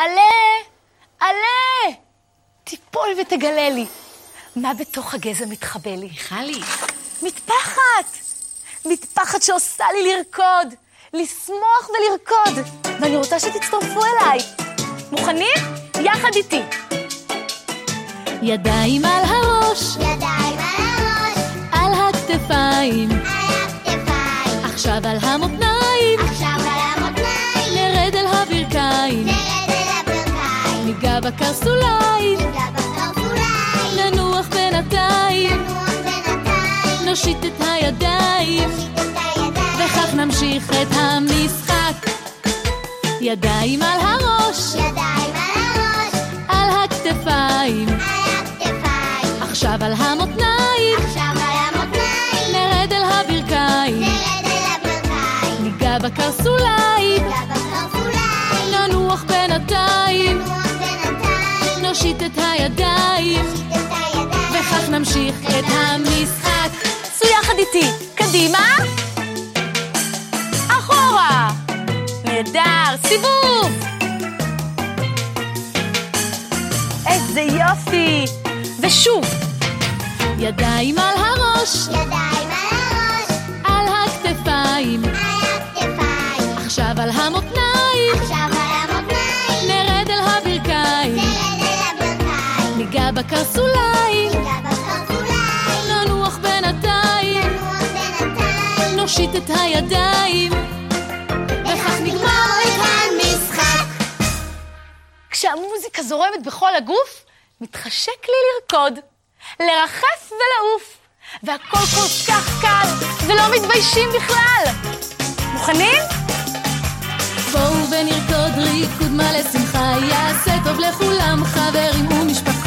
עלה, עלה! תיפול ותגלה לי. מה בתוך הגזע מתחבא לי? מיכלי, מטפחת! מטפחת שעושה לי לרקוד, לשמוח ולרקוד. ואני רוצה שתצטרפו אליי. מוכנים? יחד איתי. ידיים על הראש, ידיים על הראש, על הכתפיים, על הכתפיים, עכשיו על המותניים, עכשיו על המותניים, נרד אל הברכיים, נרד אל הברכיים, ניגע בקרסוליים, ניגע בקרסוליים, ננוח בינתיים, נוח בינתיים, נושיט את הידיים, נושיט את הידיים, וכך נמשיך את המשחק. ידיים על הראש, ידיים על הראש, על הכתפיים, על הכתפיים, עכשיו על המותניים, עכשיו על המותניים, נרד אל הברכיים, נרד אל הברכיים, ניגע בקרסוליים, ניגע בקרסוליים, ננוח בינתיים, נוח בינתיים, נושיט את הידיים, וכך נמשיך את המשחק. צאו יחד איתי. קדימה. אחורה. נהדר. סיבוב. איזה יופי. ושוב. ידיים על הראש, ידיים על הראש, על הכתפיים, על הכתפיים, עכשיו על המותניים, עכשיו על ניגע בקרסוליים, ניגע בקרסוליים, ננוח בינתיים, נוח בינתיים, נושיט את הידיים, וכך נגמר את המשחק. כשהמוזיקה זורמת בכל הגוף, מתחשק לי לרקוד, לרחף ולעוף, והכל כל כך קל, ולא מתביישים בכלל. מוכנים? בואו ונרקוד ריקוד מלא שמחה, יעשה טוב לכולם, חברים ומשפחה.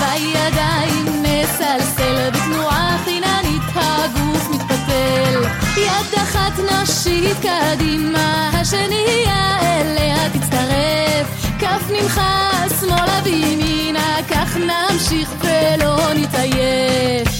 בידיים נסלסל בתנועה חיננית, הגוף מתפתל. יד אחת נשית קדימה, השנייה אליה תצטרף. כף נמחה שמאלה וימינה, כך נמשיך ולא נתעייף.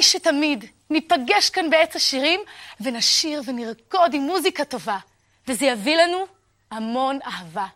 הלוואי שתמיד ניפגש כאן בעץ השירים ונשיר ונרקוד עם מוזיקה טובה, וזה יביא לנו המון אהבה.